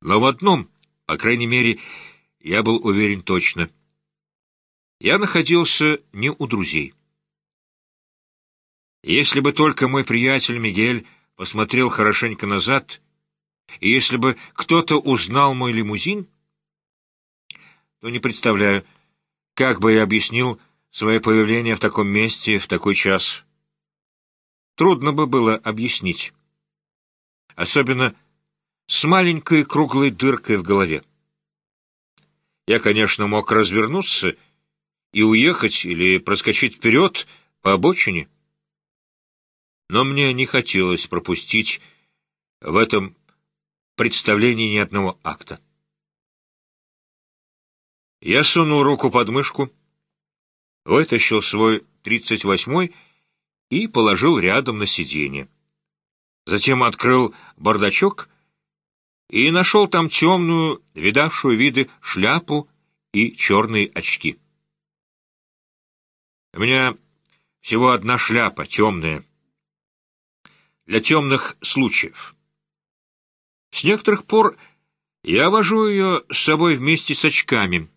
Но в одном, по крайней мере, я был уверен точно. Я находился не у друзей. Если бы только мой приятель Мигель посмотрел хорошенько назад, и если бы кто-то узнал мой лимузин, то не представляю, как бы я объяснил свое появление в таком месте в такой час. Трудно бы было объяснить. Особенно с маленькой круглой дыркой в голове. Я, конечно, мог развернуться и уехать или проскочить вперед по обочине, но мне не хотелось пропустить в этом представлении ни одного акта. Я сунул руку под мышку, вытащил свой тридцать восьмой и положил рядом на сиденье. Затем открыл бардачок и нашел там темную, видавшую виды шляпу и черные очки. У меня всего одна шляпа, темная, для темных случаев. С некоторых пор я вожу ее с собой вместе с очками,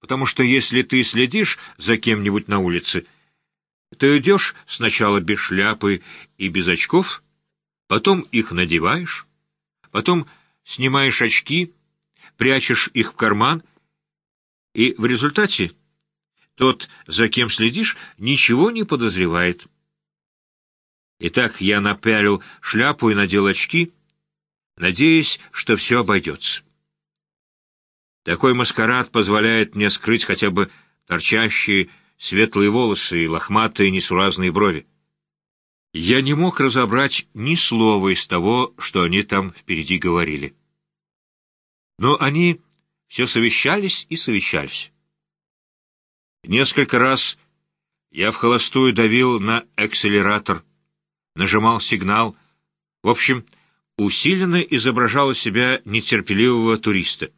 потому что если ты следишь за кем-нибудь на улице, ты идешь сначала без шляпы и без очков, потом их надеваешь, потом снимаешь очки, прячешь их в карман, и в результате тот, за кем следишь, ничего не подозревает. Итак, я напялил шляпу и надел очки, надеясь, что все обойдется. Такой маскарад позволяет мне скрыть хотя бы торчащие светлые волосы и лохматые несуразные брови. Я не мог разобрать ни слова из того, что они там впереди говорили. Но они все совещались и совещались. Несколько раз я в холостую давил на акселератор, нажимал сигнал, в общем, усиленно изображал из себя нетерпеливого туриста.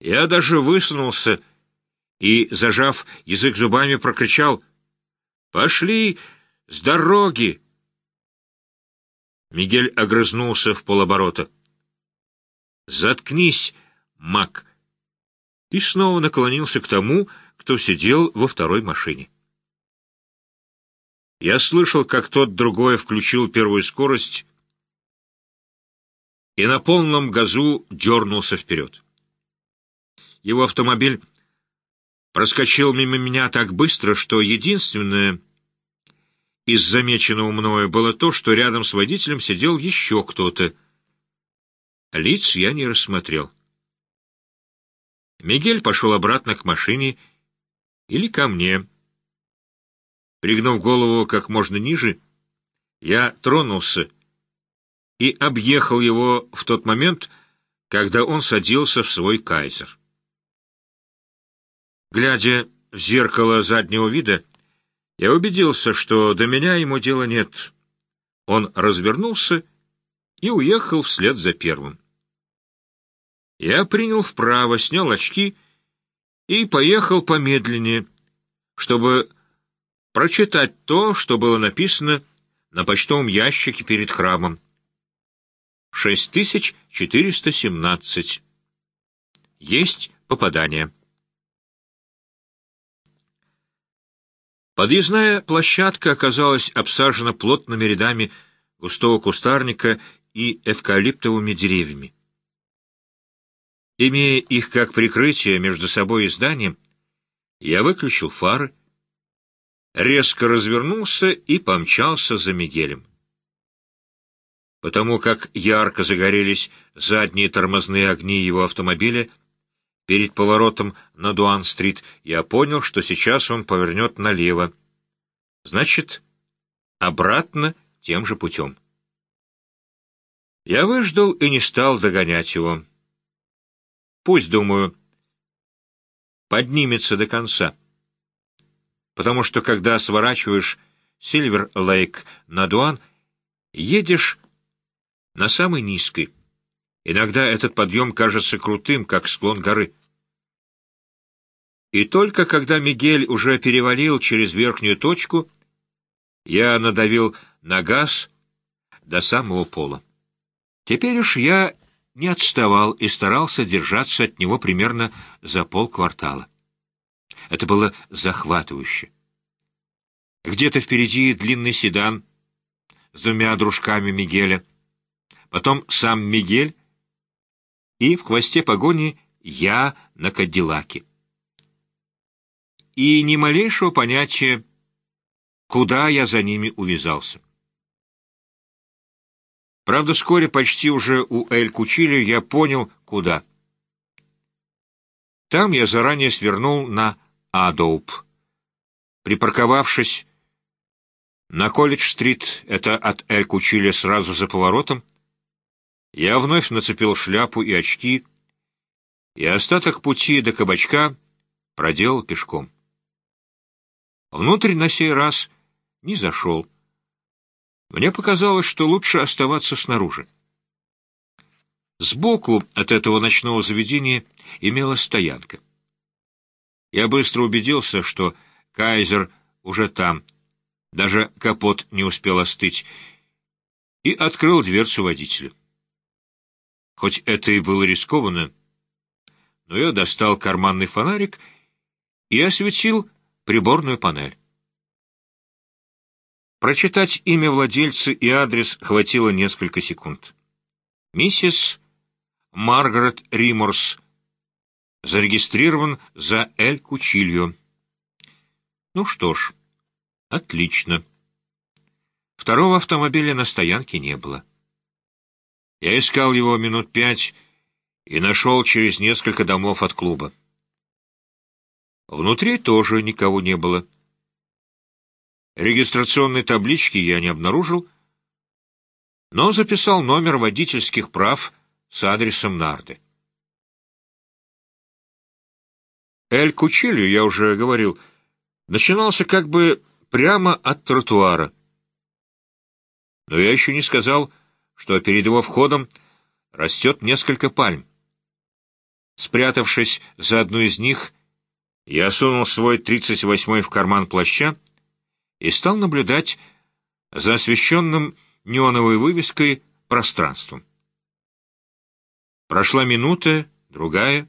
Я даже высунулся и, зажав язык зубами, прокричал «Пошли с дороги!» Мигель огрызнулся в полоборота. «Заткнись, маг!» и снова наклонился к тому, кто сидел во второй машине. Я слышал, как тот другой включил первую скорость и на полном газу дернулся вперед. Его автомобиль проскочил мимо меня так быстро, что единственное из замеченного мною было то, что рядом с водителем сидел еще кто-то. Лиц я не рассмотрел. Мигель пошел обратно к машине или ко мне. Пригнув голову как можно ниже, я тронулся и объехал его в тот момент, когда он садился в свой кайзер. Глядя в зеркало заднего вида, я убедился, что до меня ему дела нет. Он развернулся и уехал вслед за первым. Я принял вправо, снял очки и поехал помедленнее, чтобы прочитать то, что было написано на почтовом ящике перед храмом. 6417. Есть попадание. Подъездная площадка оказалась обсажена плотными рядами густого кустарника и эвкалиптовыми деревьями. Имея их как прикрытие между собой и зданием, я выключил фары, резко развернулся и помчался за Мигелем. Потому как ярко загорелись задние тормозные огни его автомобиля, Перед поворотом на Дуан-стрит я понял, что сейчас он повернет налево. Значит, обратно тем же путем. Я выждал и не стал догонять его. Пусть, думаю, поднимется до конца. Потому что, когда сворачиваешь Сильвер-Лейк на Дуан, едешь на самой низкой. Иногда этот подъем кажется крутым, как склон горы. И только когда Мигель уже перевалил через верхнюю точку, я надавил на газ до самого пола. Теперь уж я не отставал и старался держаться от него примерно за полквартала. Это было захватывающе. Где-то впереди длинный седан с двумя дружками Мигеля, потом сам Мигель и в хвосте погони я на Кадиллаке. И ни малейшего понятия, куда я за ними увязался. Правда, вскоре, почти уже у Эль-Кучили, я понял, куда. Там я заранее свернул на Адоуп. Припарковавшись на Колледж-стрит, это от Эль-Кучили сразу за поворотом, я вновь нацепил шляпу и очки, и остаток пути до кабачка проделал пешком. Внутрь на сей раз не зашел. Мне показалось, что лучше оставаться снаружи. Сбоку от этого ночного заведения имелась стоянка. Я быстро убедился, что Кайзер уже там, даже капот не успел остыть, и открыл дверцу водителя. Хоть это и было рискованно, но я достал карманный фонарик и осветил приборную панель. Прочитать имя владельца и адрес хватило несколько секунд. Миссис Маргарет Риморс зарегистрирован за Эль Кучильо. Ну что ж, отлично. Второго автомобиля на стоянке не было. Я искал его минут пять и нашел через несколько домов от клуба. Внутри тоже никого не было. Регистрационной таблички я не обнаружил, но записал номер водительских прав с адресом Нарды. Эль Кучилью, я уже говорил, начинался как бы прямо от тротуара. Но я еще не сказал, что перед его входом растет несколько пальм. Спрятавшись за одну из них, я сунул свой тридцать восьмой в карман плаща и стал наблюдать за освещенным неоновой вывеской пространством. Прошла минута, другая.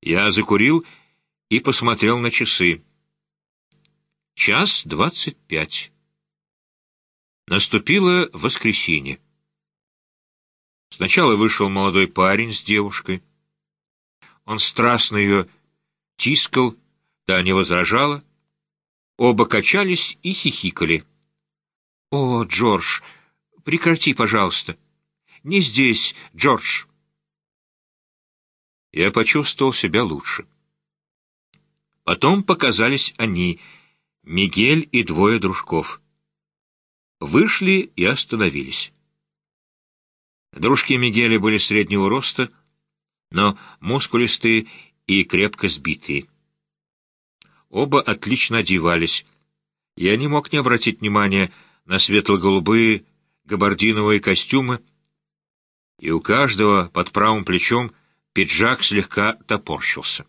Я закурил и посмотрел на часы. Час двадцать пять. Наступило воскресенье. Сначала вышел молодой парень с девушкой. Он страстно ее тискал, да не возражала. Оба качались и хихикали. — О, Джордж, прекрати, пожалуйста. Не здесь, Джордж. Я почувствовал себя лучше. Потом показались они, Мигель и двое дружков. Вышли и остановились. Дружки Мигеля были среднего роста, но мускулистые и крепко сбитые. Оба отлично одевались. Я не мог не обратить внимания на светло-голубые габардиновые костюмы, и у каждого под правым плечом пиджак слегка топорщился.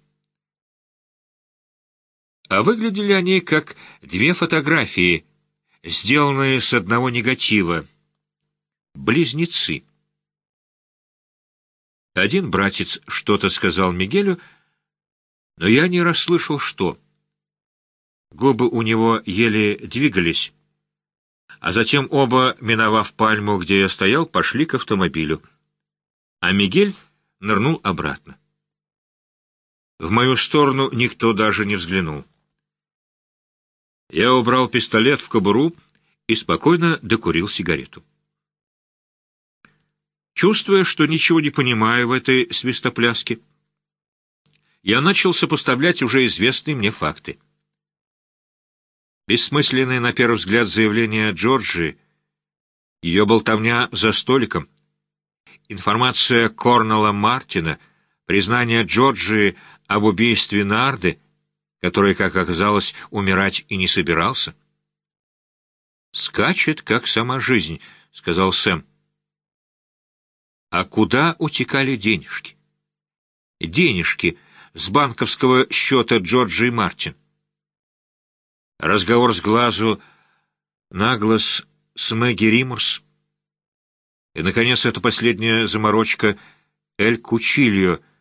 А выглядели они как две фотографии, сделанные с одного негатива. Близнецы. Один братец что-то сказал Мигелю, но я не расслышал, что. Губы у него еле двигались, а затем оба, миновав пальму, где я стоял, пошли к автомобилю. А Мигель нырнул обратно. В мою сторону никто даже не взглянул. Я убрал пистолет в кобуру и спокойно докурил сигарету. Чувствуя, что ничего не понимаю в этой свистопляске, я начал сопоставлять уже известные мне факты. Бессмысленное на первый взгляд заявление Джорджи, ее болтовня за столиком, информация Корнела Мартина, признание Джорджи об убийстве Нарды, который, как оказалось, умирать и не собирался. «Скачет, как сама жизнь», — сказал Сэм. А куда утекали денежки? Денежки с банковского счета Джорджи Мартин. Разговор с глазу на глаз с Мэгги Римурс. И, наконец, эта последняя заморочка Эль Кучильо —